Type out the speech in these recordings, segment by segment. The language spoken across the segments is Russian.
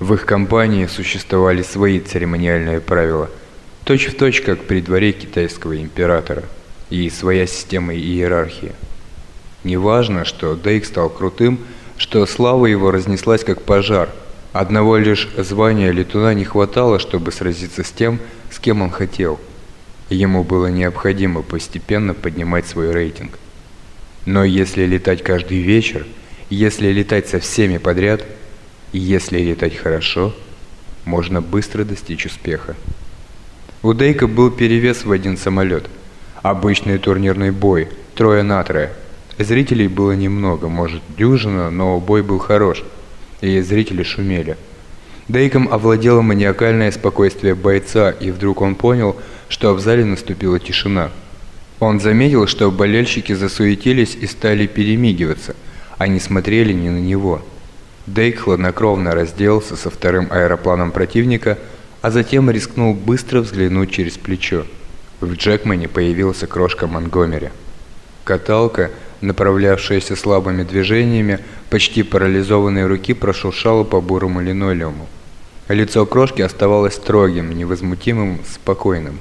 В их компании существовали свои церемониальные правила, точь-в-точь, как при дворе китайского императора, и своя система иерархии. Неважно, что Дейк стал крутым, что слава его разнеслась как пожар. Одного лишь звания летуна не хватало, чтобы сразиться с тем, с кем он хотел. Ему было необходимо постепенно поднимать свой рейтинг. Но если летать каждый вечер, если летать со всеми подряд, и если летать хорошо, можно быстро достичь успеха. У Дейка был перевес в один самолет. Обычный турнирный бой, трое на трое. Зрителей было немного, может дюжина, но бой был хорош, и зрители шумели. Дейком овладело маниакальное спокойствие бойца, и вдруг он понял, что в зале наступила тишина. Он заметил, что болельщики засуетились и стали перемигиваться. Они смотрели не на него. Дейк хладнокровно разделался со вторым аэропланом противника, а затем рискнул быстро взглянуть через плечо. В Джекмане появился крошка Монгомери. Каталка, направлявшаяся слабыми движениями, почти парализованной руки прошуршала по бурому линолеуму. Лицо крошки оставалось строгим, невозмутимым, спокойным.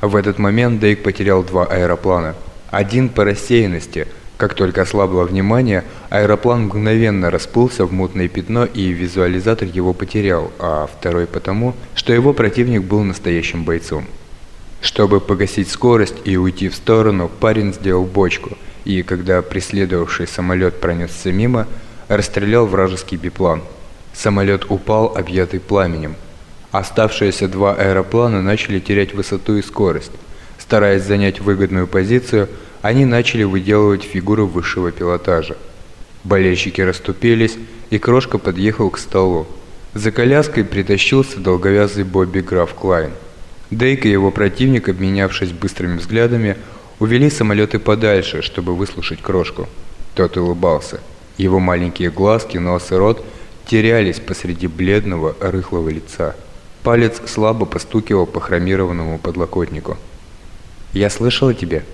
В этот момент Дейк потерял два аэроплана. Один по рассеянности. Как только ослабло внимание, аэроплан мгновенно расплылся в мутное пятно и визуализатор его потерял, а второй потому, что его противник был настоящим бойцом. Чтобы погасить скорость и уйти в сторону, парень сделал бочку, и когда преследовавший самолет пронесся мимо, расстрелял вражеский биплан. Самолет упал, объятый пламенем. Оставшиеся два аэроплана начали терять высоту и скорость. Стараясь занять выгодную позицию, они начали выделывать фигуру высшего пилотажа. Болельщики расступились, и Крошка подъехал к столу. За коляской притащился долговязый Бобби Граф Клайн. Дейк и его противник, обменявшись быстрыми взглядами, увели самолеты подальше, чтобы выслушать крошку. Тот улыбался. Его маленькие глазки, нос и рот терялись посреди бледного, рыхлого лица. Палец слабо постукивал по хромированному подлокотнику. «Я слышал о тебе».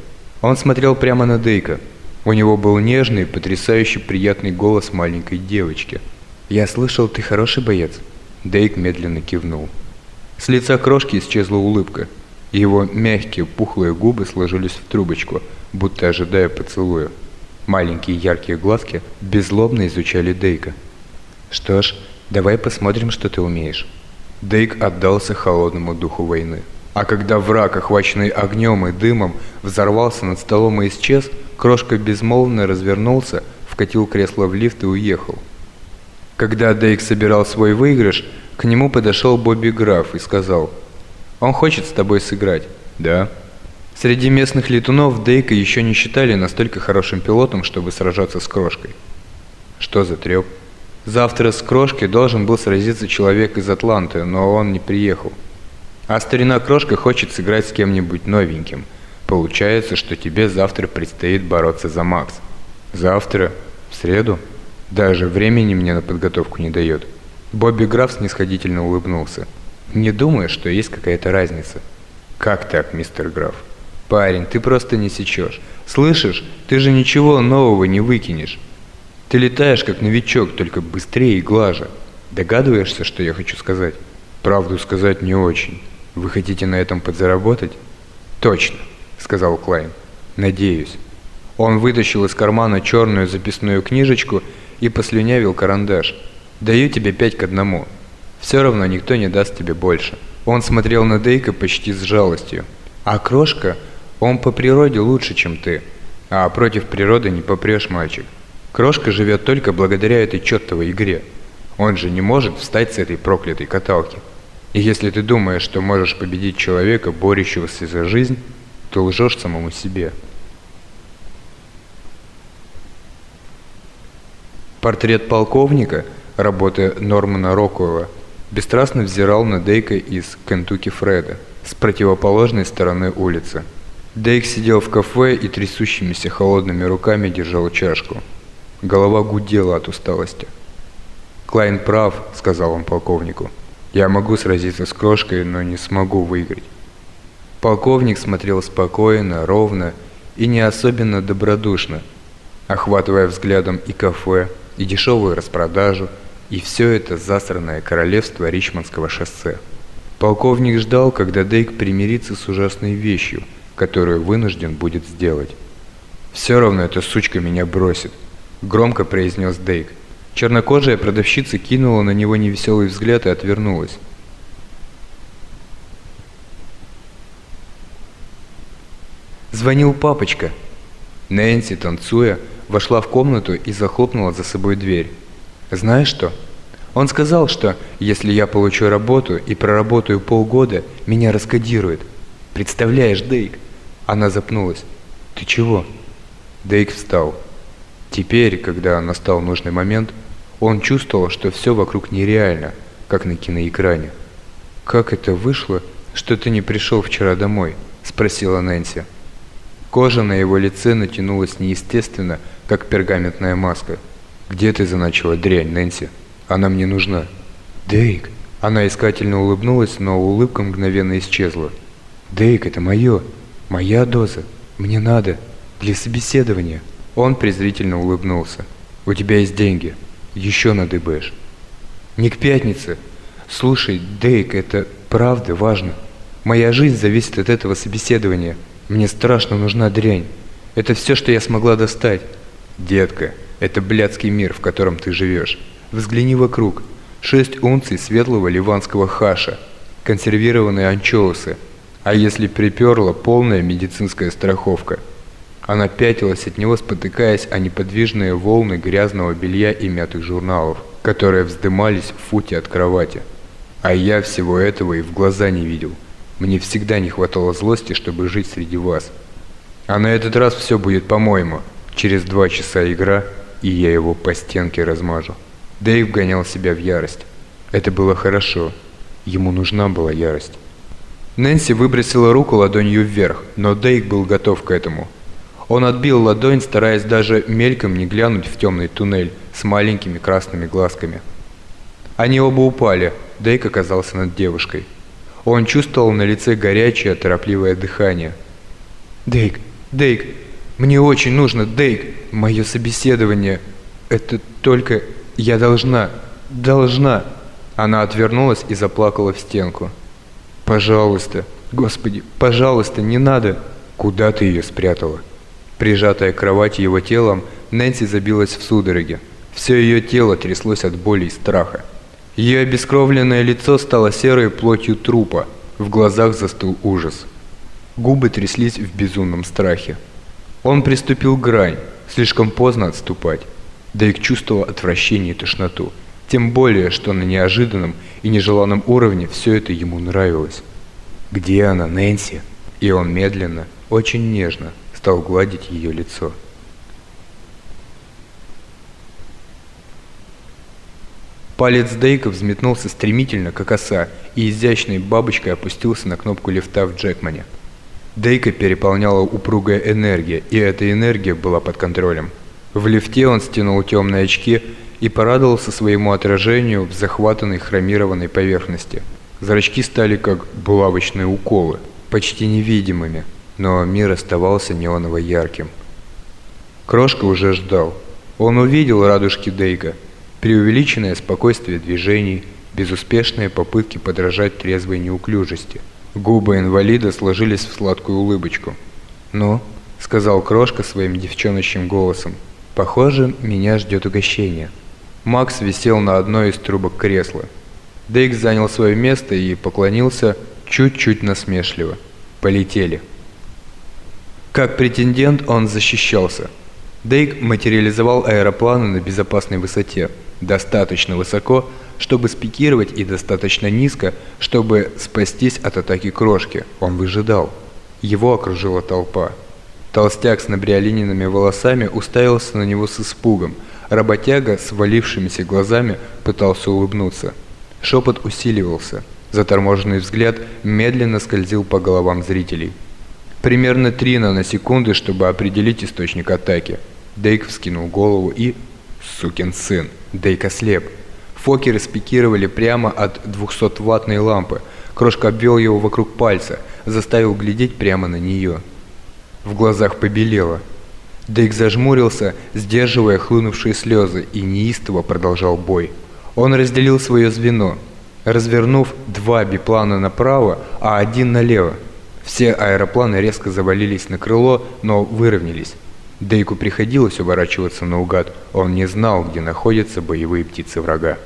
Он смотрел прямо на Дейка. У него был нежный, потрясающе приятный голос маленькой девочки. «Я слышал, ты хороший боец». Дейк медленно кивнул. С лица крошки исчезла улыбка. Его мягкие пухлые губы сложились в трубочку, будто ожидая поцелуя. Маленькие яркие глазки беззлобно изучали Дейка. «Что ж, давай посмотрим, что ты умеешь». Дейк отдался холодному духу войны. А когда враг, охваченный огнем и дымом, взорвался над столом и исчез, Крошка безмолвно развернулся, вкатил кресло в лифт и уехал. Когда Дейк собирал свой выигрыш, к нему подошел Бобби Граф и сказал, «Он хочет с тобой сыграть». «Да». Среди местных летунов Дейка еще не считали настолько хорошим пилотом, чтобы сражаться с Крошкой. Что за треп? Завтра с Крошкой должен был сразиться человек из Атланты, но он не приехал. А старина Крошка хочет сыграть с кем-нибудь новеньким. Получается, что тебе завтра предстоит бороться за Макс. Завтра? В среду? Даже времени мне на подготовку не дает. Бобби Граф снисходительно улыбнулся. «Не думаю, что есть какая-то разница». «Как так, мистер Граф?» «Парень, ты просто не сечешь. Слышишь, ты же ничего нового не выкинешь. Ты летаешь как новичок, только быстрее и глаже. Догадываешься, что я хочу сказать?» «Правду сказать не очень. Вы хотите на этом подзаработать?» «Точно», — сказал Клайн. «Надеюсь». Он вытащил из кармана черную записную книжечку и послюнявил карандаш. Даю тебе пять к одному. Все равно никто не даст тебе больше. Он смотрел на Дейка почти с жалостью. А Крошка, он по природе лучше, чем ты. А против природы не попрешь, мальчик. Крошка живет только благодаря этой чертовой игре. Он же не может встать с этой проклятой каталки. И если ты думаешь, что можешь победить человека, борющегося за жизнь, то лжешь самому себе. Портрет полковника – работы Нормана Рокуэлла, бесстрастно взирал на Дейка из Кентуки Фреда с противоположной стороны улицы. Дейк сидел в кафе и трясущимися холодными руками держал чашку. Голова гудела от усталости. «Клайн прав», — сказал он полковнику. «Я могу сразиться с крошкой, но не смогу выиграть». Полковник смотрел спокойно, ровно и не особенно добродушно, охватывая взглядом и кафе, и дешевую распродажу, И все это засранное королевство Ричмондского шоссе. Полковник ждал, когда Дейк примирится с ужасной вещью, которую вынужден будет сделать. «Все равно эта сучка меня бросит», — громко произнес Дейк. Чернокожая продавщица кинула на него невеселый взгляд и отвернулась. Звонил папочка. Нэнси, танцуя, вошла в комнату и захлопнула за собой дверь. «Знаешь что?» Он сказал, что если я получу работу и проработаю полгода, меня раскодируют. Представляешь, Дейк? Она запнулась. Ты чего? Дейк встал. Теперь, когда настал нужный момент, он чувствовал, что все вокруг нереально, как на киноэкране. «Как это вышло, что ты не пришел вчера домой?» – спросила Нэнси. Кожа на его лице натянулась неестественно, как пергаментная маска. «Где ты заначила дрянь, Нэнси? Она мне нужна». «Дейк!» Она искательно улыбнулась, но улыбка мгновенно исчезла. «Дейк, это мое! Моя доза! Мне надо!» Для собеседования. Он презрительно улыбнулся. У тебя есть деньги. Еще надыбаешь. Не к пятнице. Слушай, Дейк, это правда важно. Моя жизнь зависит от этого собеседования. Мне страшно нужна дрянь. Это все, что я смогла достать. Детка, это блядский мир, в котором ты живешь. Взгляни вокруг. Шесть унций светлого ливанского хаша, консервированные анчоусы. А если приперла полная медицинская страховка – она пятилась от него, спотыкаясь о неподвижные волны грязного белья и мятых журналов, которые вздымались в футе от кровати. А я всего этого и в глаза не видел. Мне всегда не хватало злости, чтобы жить среди вас. А на этот раз все будет по-моему. Через два часа игра, и я его по стенке размажу. Дэйв гонял себя в ярость. Это было хорошо. Ему нужна была ярость. Нэнси выбросила руку ладонью вверх, но Дейк был готов к этому – он отбил ладонь, стараясь даже мельком не глянуть в темный туннель с маленькими красными глазками. Они оба упали, Дейк оказался над девушкой. Он чувствовал на лице горячее, торопливое дыхание. «Дейк, Дейк, мне очень нужно, Дейк, мое собеседование. Это только... Я должна, должна...» Она отвернулась и заплакала в стенку. «Пожалуйста, Господи, пожалуйста, не надо!» «Куда ты ее спрятала?» Прижатая к кровати его телом, Нэнси забилась в судороге. Все ее тело тряслось от боли и страха. Ее обескровленное лицо стало серой плотью трупа, в глазах застыл ужас. Губы тряслись в безумном страхе. Он приступил к грань, слишком поздно отступать. Дейк чувствовал отвращение и тошноту. Тем более, что на неожиданном и нежеланном уровне все это ему нравилось. «Где она, Нэнси?» И он медленно, очень нежно стал гладить ее лицо. Палец Дейка взметнулся стремительно, как оса, и изящной бабочкой опустился на кнопку лифта в Джекмане. Дейка переполняла упругая энергия, и эта энергия была под контролем. В лифте он стянул темные очки и порадовался своему отражению в захватанной хромированной поверхности. Зрачки стали как булавочные уколы, почти невидимыми, но мир оставался неоново ярким. Крошка уже ждал. Он увидел радужки Дейка, преувеличенное спокойствие движений, безуспешные попытки подражать трезвой неуклюжести. Губы инвалида сложились в сладкую улыбочку. «Ну?» — сказал Крошка своим девчоночным голосом. «Похоже, меня ждет угощение». Макс висел на одной из трубок кресла. Дейк занял свое место и поклонился чуть-чуть насмешливо. «Полетели». Как претендент он защищался. Дейк материализовал аэропланы на безопасной высоте, достаточно высоко, чтобы спикировать и достаточно низко, чтобы спастись от атаки крошки. Он выжидал. Его окружила толпа. Толстяк с набриолиненными волосами уставился на него с испугом. Работяга с валившимися глазами пытался улыбнуться. Шепот усиливался. Заторможенный взгляд медленно скользил по головам зрителей. Примерно три наносекунды, чтобы определить источник атаки. Дейк вскинул голову и... Сукин сын. Дейк ослеп. Фокеры спикировали прямо от 200-ваттной лампы. Крошка обвел его вокруг пальца, заставил глядеть прямо на нее. В глазах побелело. Дейк зажмурился, сдерживая хлынувшие слезы, и неистово продолжал бой. Он разделил свое звено, развернув два биплана направо, а один налево. Все аэропланы резко завалились на крыло, но выровнялись. Дейку приходилось уворачиваться наугад, он не знал, где находятся боевые птицы врага.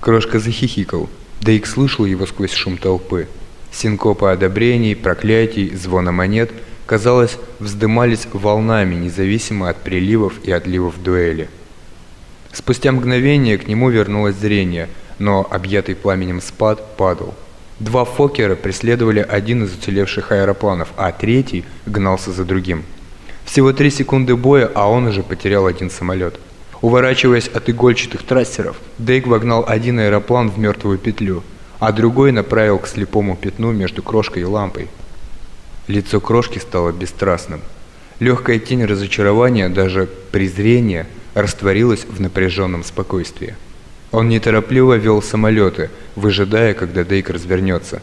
Крошка захихикал. Дейк слышал его сквозь шум толпы. Синкопы одобрений, проклятий, звона монет, казалось, вздымались волнами, независимо от приливов и отливов дуэли. Спустя мгновение к нему вернулось зрение, но объятый пламенем спад падал. Два Фокера преследовали один из уцелевших аэропланов, а третий гнался за другим. Всего три секунды боя, а он уже потерял один самолет. Уворачиваясь от игольчатых трассеров, Дейк вогнал один аэроплан в мертвую петлю, а другой направил к слепому пятну между крошкой и лампой. Лицо крошки стало бесстрастным. Легкая тень разочарования, даже презрения, растворилась в напряженном спокойствии. Он неторопливо вел самолеты, выжидая, когда Дейк развернется.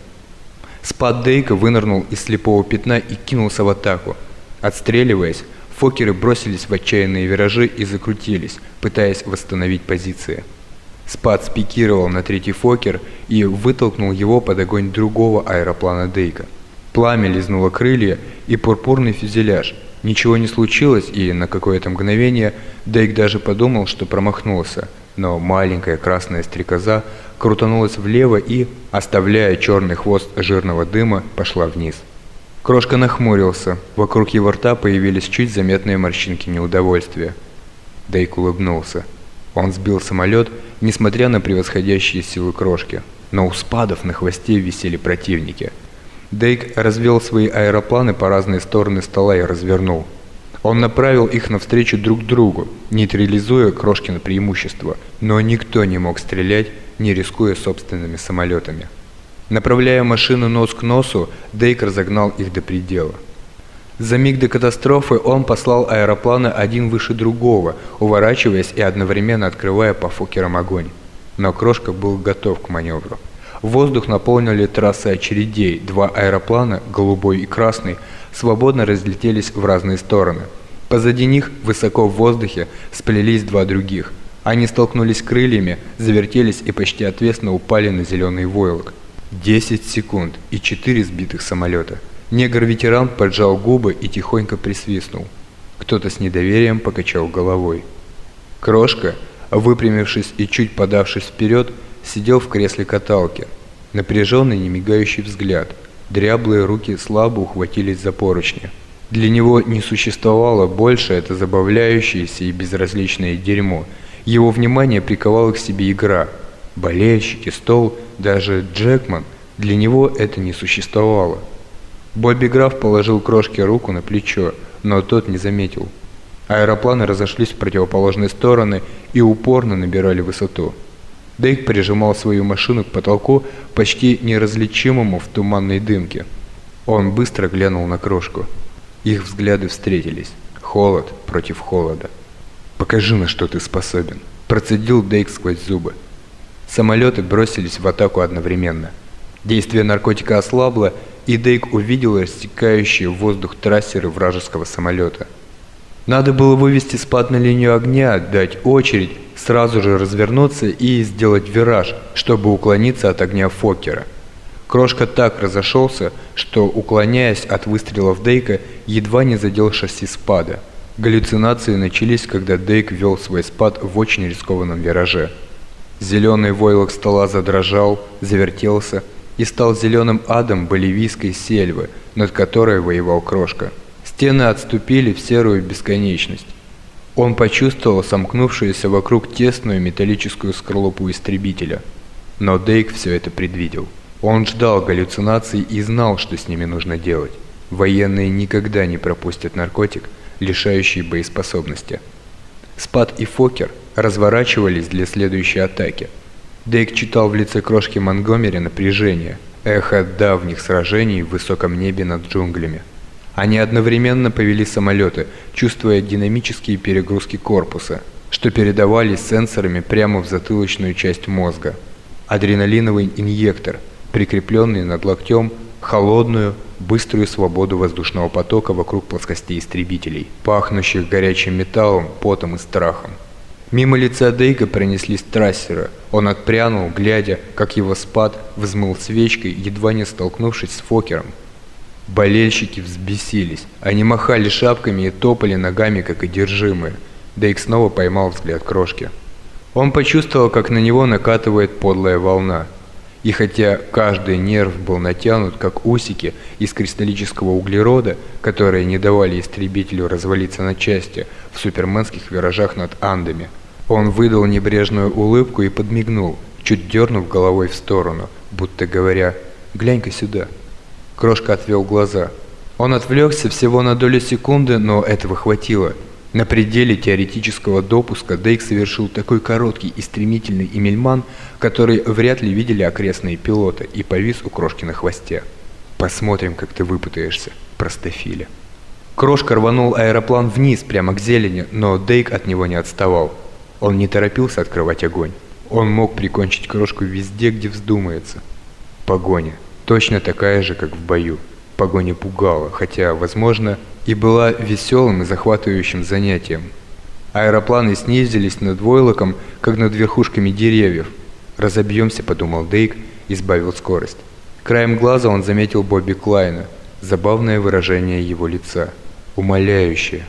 Спад Дейка вынырнул из слепого пятна и кинулся в атаку. Отстреливаясь, фокеры бросились в отчаянные виражи и закрутились, пытаясь восстановить позиции. Спад спикировал на третий фокер и вытолкнул его под огонь другого аэроплана Дейка. Пламя лизнуло крылья и пурпурный фюзеляж. Ничего не случилось, и на какое-то мгновение Дейк даже подумал, что промахнулся – но маленькая красная стрекоза крутанулась влево и, оставляя черный хвост жирного дыма, пошла вниз. Крошка нахмурился, вокруг его рта появились чуть заметные морщинки неудовольствия. Дейк улыбнулся. Он сбил самолет, несмотря на превосходящие силы крошки, но у спадов на хвосте висели противники. Дейк развел свои аэропланы по разные стороны стола и развернул – он направил их навстречу друг другу, нейтрализуя Крошкино преимущество, но никто не мог стрелять, не рискуя собственными самолетами. Направляя машину нос к носу, Дейк разогнал их до предела. За миг до катастрофы он послал аэропланы один выше другого, уворачиваясь и одновременно открывая по фокерам огонь. Но Крошка был готов к маневру. Воздух наполнили трассы очередей, два аэроплана, голубой и красный, свободно разлетелись в разные стороны. Позади них, высоко в воздухе, сплелись два других. Они столкнулись крыльями, завертелись и почти отвесно упали на зеленый войлок. Десять секунд и четыре сбитых самолета. Негр-ветеран поджал губы и тихонько присвистнул. Кто-то с недоверием покачал головой. Крошка, выпрямившись и чуть подавшись вперед, сидел в кресле каталки. Напряженный, немигающий взгляд – Дряблые руки слабо ухватились за поручни. Для него не существовало больше это забавляющееся и безразличное дерьмо. Его внимание приковала к себе игра. Болельщики, стол, даже Джекман. Для него это не существовало. Бобби Граф положил крошке руку на плечо, но тот не заметил. Аэропланы разошлись в противоположные стороны и упорно набирали высоту. Дейк прижимал свою машину к потолку, почти неразличимому в туманной дымке. Он быстро глянул на крошку. Их взгляды встретились. Холод против холода. «Покажи, на что ты способен», – процедил Дейк сквозь зубы. Самолеты бросились в атаку одновременно. Действие наркотика ослабло, и Дейк увидел растекающие в воздух трассеры вражеского самолета. Надо было вывести спад на линию огня, дать очередь, сразу же развернуться и сделать вираж, чтобы уклониться от огня Фоккера. Крошка так разошелся, что, уклоняясь от выстрелов Дейка, едва не задел шасси спада. Галлюцинации начались, когда Дейк вел свой спад в очень рискованном вираже. Зеленый войлок стола задрожал, завертелся и стал зеленым адом боливийской сельвы, над которой воевал Крошка. Стены отступили в серую бесконечность. Он почувствовал сомкнувшуюся вокруг тесную металлическую скорлупу истребителя. Но Дейк все это предвидел. Он ждал галлюцинаций и знал, что с ними нужно делать. Военные никогда не пропустят наркотик, лишающий боеспособности. Спад и Фокер разворачивались для следующей атаки. Дейк читал в лице крошки Монгомери напряжение, эхо давних сражений в высоком небе над джунглями. Они одновременно повели самолеты, чувствуя динамические перегрузки корпуса, что передавались сенсорами прямо в затылочную часть мозга. Адреналиновый инъектор, прикрепленный над локтем, холодную, быструю свободу воздушного потока вокруг плоскостей истребителей, пахнущих горячим металлом, потом и страхом. Мимо лица Дейка пронеслись трассеры. Он отпрянул, глядя, как его спад взмыл свечкой, едва не столкнувшись с Фокером. Болельщики взбесились. Они махали шапками и топали ногами, как одержимые. Дейк снова поймал взгляд крошки. Он почувствовал, как на него накатывает подлая волна. И хотя каждый нерв был натянут, как усики из кристаллического углерода, которые не давали истребителю развалиться на части в суперменских виражах над Андами, он выдал небрежную улыбку и подмигнул, чуть дернув головой в сторону, будто говоря «Глянь-ка сюда». Крошка отвел глаза. Он отвлекся всего на долю секунды, но этого хватило. На пределе теоретического допуска Дейк совершил такой короткий и стремительный имельман, который вряд ли видели окрестные пилоты, и повис у Крошки на хвосте. «Посмотрим, как ты выпутаешься, простофиля». Крошка рванул аэроплан вниз, прямо к зелени, но Дейк от него не отставал. Он не торопился открывать огонь. Он мог прикончить Крошку везде, где вздумается. Погоня. Точно такая же, как в бою. Погоня пугала, хотя, возможно, и была веселым и захватывающим занятием. Аэропланы снизились над войлоком, как над верхушками деревьев. «Разобьемся», — подумал Дейк и сбавил скорость. Краем глаза он заметил Бобби Клайна, забавное выражение его лица, умоляющее.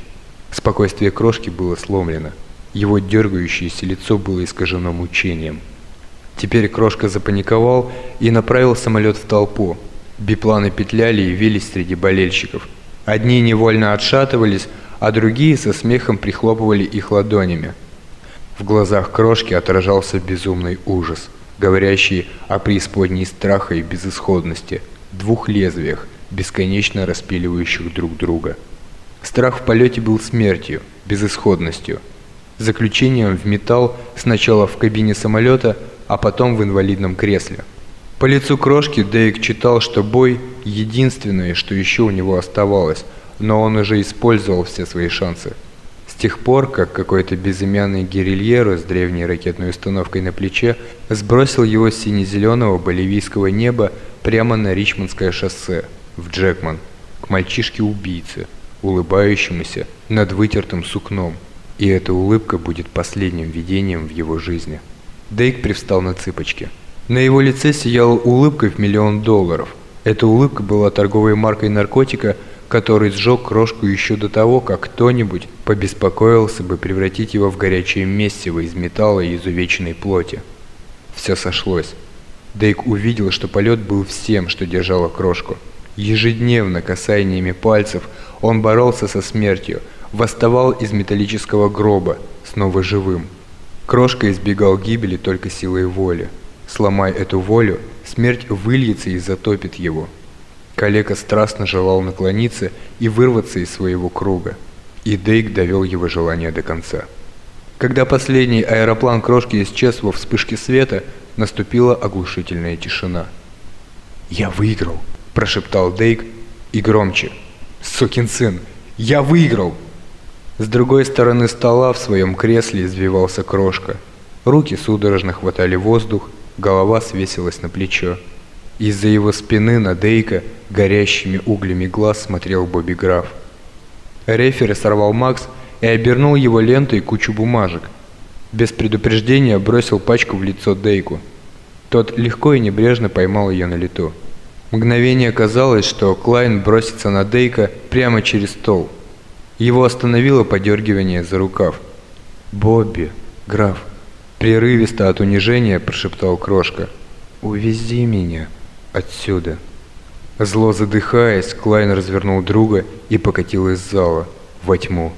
Спокойствие крошки было сломлено. Его дергающееся лицо было искажено мучением. Теперь крошка запаниковал и направил самолет в толпу. Бипланы петляли и вились среди болельщиков. Одни невольно отшатывались, а другие со смехом прихлопывали их ладонями. В глазах крошки отражался безумный ужас, говорящий о преисподней страха и безысходности, двух лезвиях, бесконечно распиливающих друг друга. Страх в полете был смертью, безысходностью, заключением в металл сначала в кабине самолета, а потом в инвалидном кресле – по лицу крошки Дейк читал, что бой – единственное, что еще у него оставалось, но он уже использовал все свои шансы. С тех пор, как какой-то безымянный гирильеро с древней ракетной установкой на плече сбросил его с сине-зеленого боливийского неба прямо на Ричмондское шоссе, в Джекман, к мальчишке-убийце, улыбающемуся над вытертым сукном. И эта улыбка будет последним видением в его жизни. Дейк привстал на цыпочки – на его лице сияла улыбка в миллион долларов. Эта улыбка была торговой маркой наркотика, который сжег крошку еще до того, как кто-нибудь побеспокоился бы превратить его в горячее месиво из металла и изувеченной плоти. Все сошлось. Дейк увидел, что полет был всем, что держало крошку. Ежедневно касаниями пальцев он боролся со смертью, восставал из металлического гроба, снова живым. Крошка избегал гибели только силой воли. Сломай эту волю, смерть выльется и затопит его. Калека страстно желал наклониться и вырваться из своего круга, и Дейк довел его желание до конца. Когда последний аэроплан крошки исчез во вспышке света, наступила оглушительная тишина. «Я выиграл!» – прошептал Дейк и громче. «Сукин сын! Я выиграл!» С другой стороны стола в своем кресле извивался крошка. Руки судорожно хватали воздух, голова свесилась на плечо. Из-за его спины на Дейка горящими углями глаз смотрел Бобби Граф. Рефери сорвал Макс и обернул его лентой кучу бумажек. Без предупреждения бросил пачку в лицо Дейку. Тот легко и небрежно поймал ее на лету. Мгновение казалось, что Клайн бросится на Дейка прямо через стол. Его остановило подергивание за рукав. «Бобби, граф», Прерывисто от унижения прошептал Крошка. «Увези меня отсюда». Зло задыхаясь, Клайн развернул друга и покатил из зала, во тьму.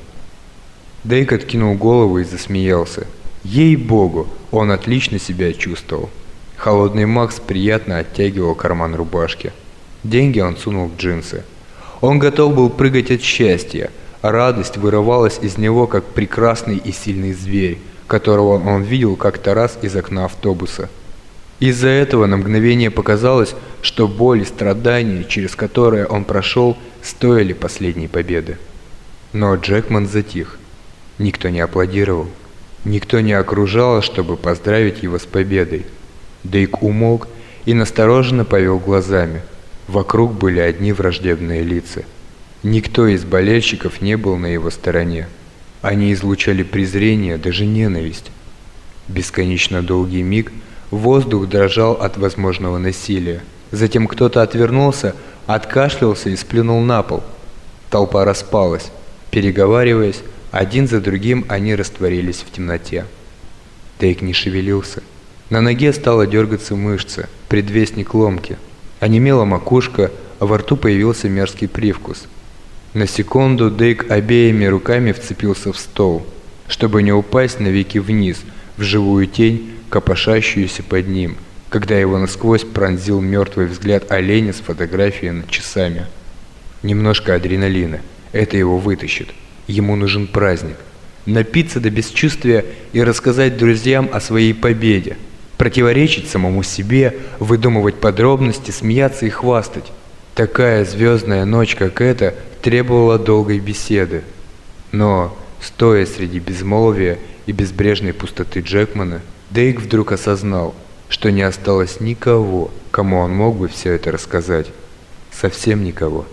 Дейк откинул голову и засмеялся. Ей-богу, он отлично себя чувствовал. Холодный Макс приятно оттягивал карман рубашки. Деньги он сунул в джинсы. Он готов был прыгать от счастья. Радость вырывалась из него, как прекрасный и сильный зверь, которого он видел как-то раз из окна автобуса. Из-за этого на мгновение показалось, что боль и страдания, через которые он прошел, стоили последней победы. Но Джекман затих. Никто не аплодировал. Никто не окружал, чтобы поздравить его с победой. Дейк умолк и настороженно повел глазами. Вокруг были одни враждебные лица. Никто из болельщиков не был на его стороне. Они излучали презрение, даже ненависть. Бесконечно долгий миг воздух дрожал от возможного насилия. Затем кто-то отвернулся, откашлялся и сплюнул на пол. Толпа распалась. Переговариваясь, один за другим они растворились в темноте. Тейк не шевелился. На ноге стала дергаться мышца, предвестник ломки. Онемела макушка, а во рту появился мерзкий привкус. На секунду Дейк обеими руками вцепился в стол, чтобы не упасть навеки вниз, в живую тень, копошащуюся под ним, когда его насквозь пронзил мертвый взгляд оленя с фотографией над часами. Немножко адреналина. Это его вытащит. Ему нужен праздник. Напиться до бесчувствия и рассказать друзьям о своей победе. Противоречить самому себе, выдумывать подробности, смеяться и хвастать. Такая звездная ночь, как эта, требовала долгой беседы. Но, стоя среди безмолвия и безбрежной пустоты Джекмана, Дейк вдруг осознал, что не осталось никого, кому он мог бы все это рассказать. Совсем никого.